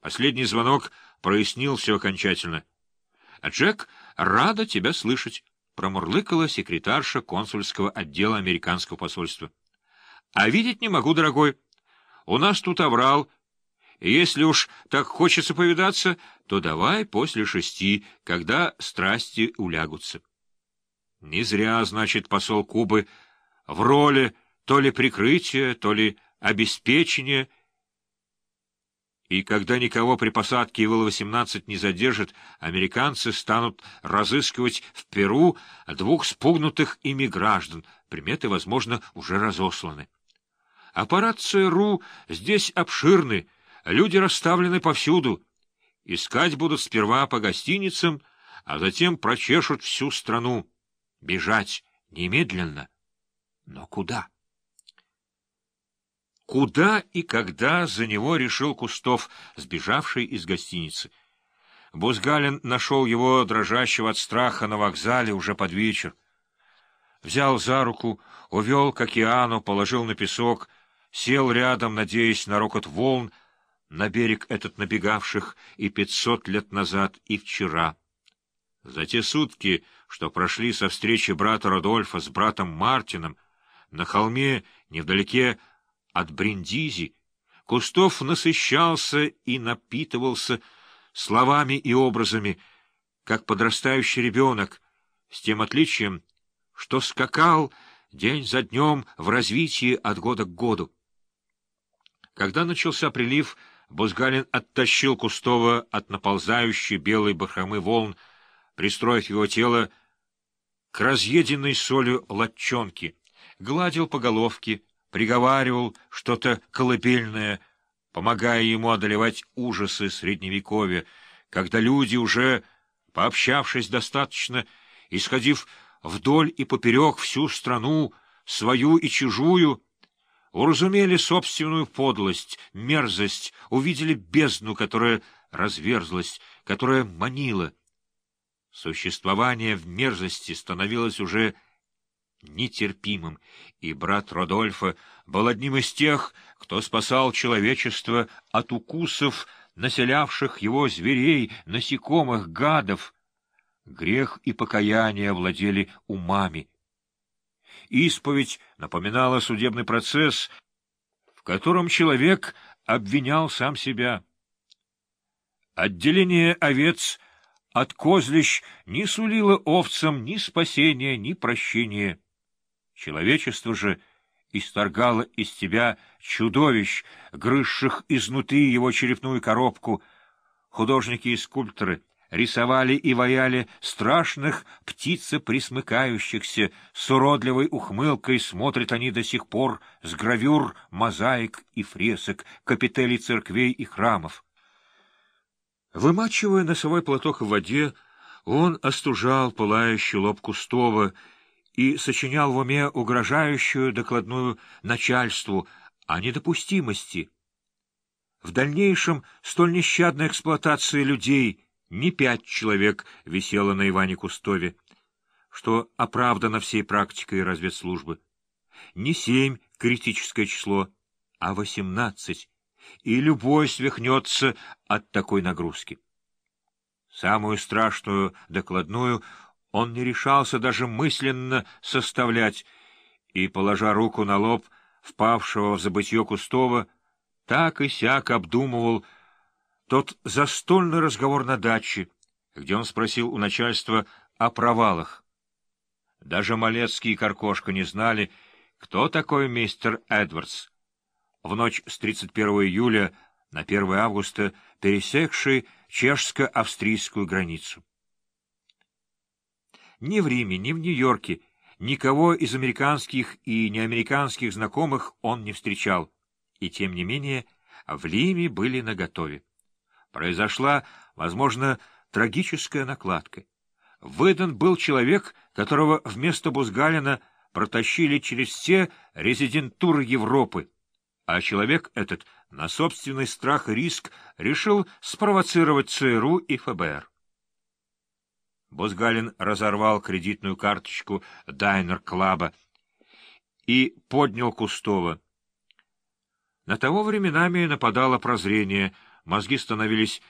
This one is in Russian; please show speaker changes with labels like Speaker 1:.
Speaker 1: Последний звонок прояснил все окончательно. — Джек, рада тебя слышать, — промурлыкала секретарша консульского отдела американского посольства. — А видеть не могу, дорогой. У нас тут оврал. если уж так хочется повидаться, то давай после шести, когда страсти улягутся. Не зря, значит, посол Кубы в роли то ли прикрытия, то ли обеспечения — и когда никого при посадке Ил-18 не задержат, американцы станут разыскивать в Перу двух спугнутых ими граждан. Приметы, возможно, уже разосланы. Аппарат ЦРУ здесь обширный, люди расставлены повсюду. Искать будут сперва по гостиницам, а затем прочешут всю страну. Бежать немедленно. Но куда? Куда и когда за него решил Кустов, сбежавший из гостиницы? Бузгалин нашел его, дрожащего от страха, на вокзале уже под вечер. Взял за руку, увел к океану, положил на песок, сел рядом, надеясь на рокот волн, на берег этот набегавших и пятьсот лет назад, и вчера. За те сутки, что прошли со встречи брата Родольфа с братом Мартином, на холме, невдалеке от Бриндизи, Кустов насыщался и напитывался словами и образами, как подрастающий ребенок, с тем отличием, что скакал день за днем в развитии от года к году. Когда начался прилив, Бузгалин оттащил Кустова от наползающей белой бахромы волн, пристроив его тело к разъеденной солью латчонке, гладил по головке, приговаривал что-то колыбельное, помогая ему одолевать ужасы Средневековья, когда люди, уже пообщавшись достаточно, исходив вдоль и поперек всю страну, свою и чужую, уразумели собственную подлость, мерзость, увидели бездну, которая разверзлась, которая манила. Существование в мерзости становилось уже нетерпимым, и брат Родольфа был одним из тех, кто спасал человечество от укусов, населявших его зверей, насекомых, гадов. Грех и покаяние владели умами. Исповедь напоминала судебный процесс, в котором человек обвинял сам себя. Отделение овец от козлищ не сулило овцам ни спасения, ни прощения. Человечество же исторгало из тебя чудовищ, грызших изнутри его черепную коробку. Художники и скульпторы рисовали и ваяли страшных птицеприсмыкающихся, с уродливой ухмылкой смотрят они до сих пор с гравюр, мозаик и фресок, капителей церквей и храмов. Вымачивая носовой платок в воде, он остужал пылающий лоб Кустова и сочинял в уме угрожающую докладную начальству о недопустимости. В дальнейшем столь нещадной эксплуатации людей не пять человек висело на Иване Кустове, что оправдано всей практикой разведслужбы, не семь — критическое число, а восемнадцать, и любой свихнется от такой нагрузки. Самую страшную докладную он не решался даже мысленно составлять, и, положа руку на лоб впавшего в забытье Кустова, так и сяк обдумывал тот застольный разговор на даче, где он спросил у начальства о провалах. Даже Малецкий и Каркошка не знали, кто такой мистер Эдвардс. В ночь с 31 июля на 1 августа пересекший чешско-австрийскую границу. Ни в Риме, ни в Нью-Йорке никого из американских и неамериканских знакомых он не встречал. И тем не менее в Лиме были наготове. Произошла, возможно, трагическая накладка. Выдан был человек, которого вместо Бузгалина протащили через все резидентуры Европы, а человек этот на собственный страх и риск решил спровоцировать ЦРУ и ФБР. Бузгалин разорвал кредитную карточку Дайнер-клаба и поднял Кустова. На того временами нападало прозрение, Мозги становились